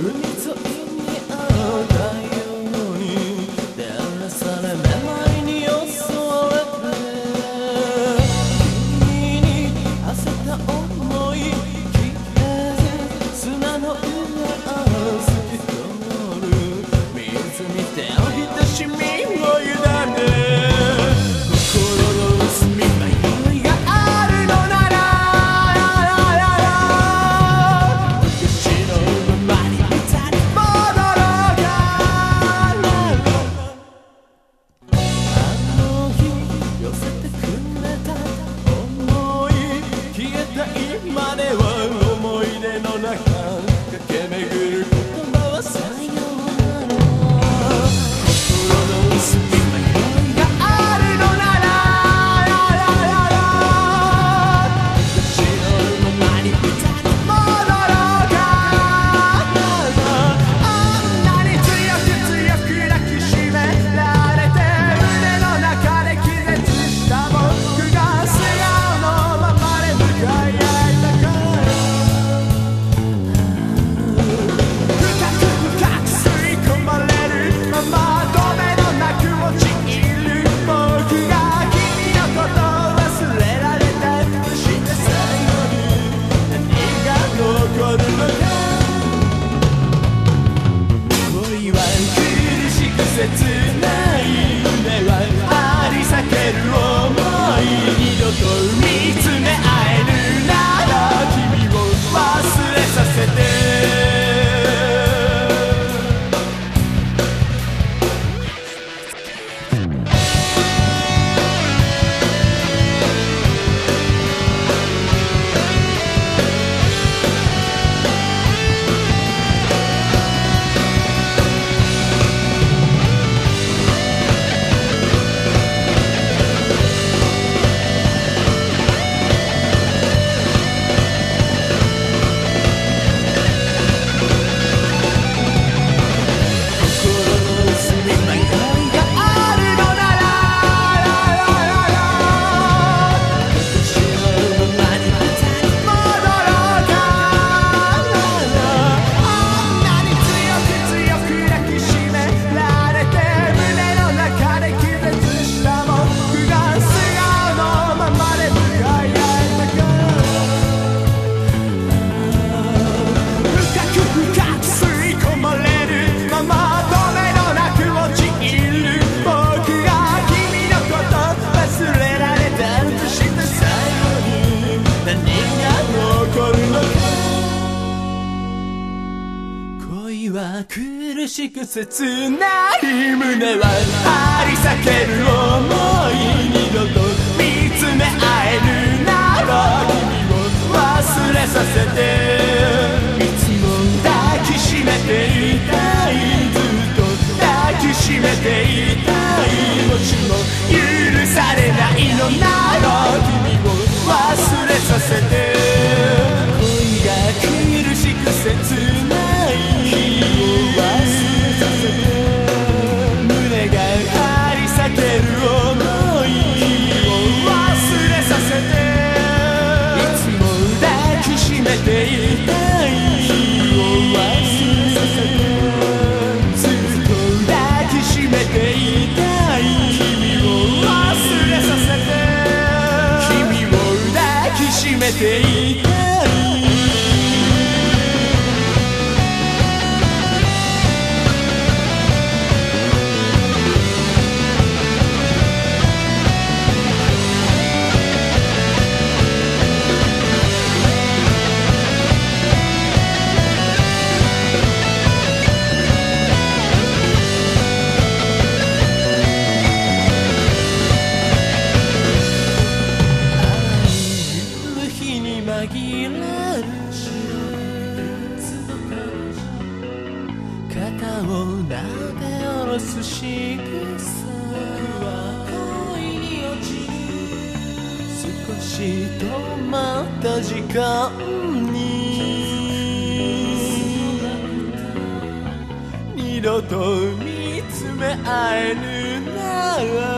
응? 苦しく切ない胸は張り裂ける想い二度と見つめ合えるなら君を忘れさせていつも抱きしめていたいずっと抱きしめていたいもしも許されないのなら君を忘れさせて sei. を投げ下ろす仕草は恋に落ちる少し止まった時間に二度と見つめ合えるなら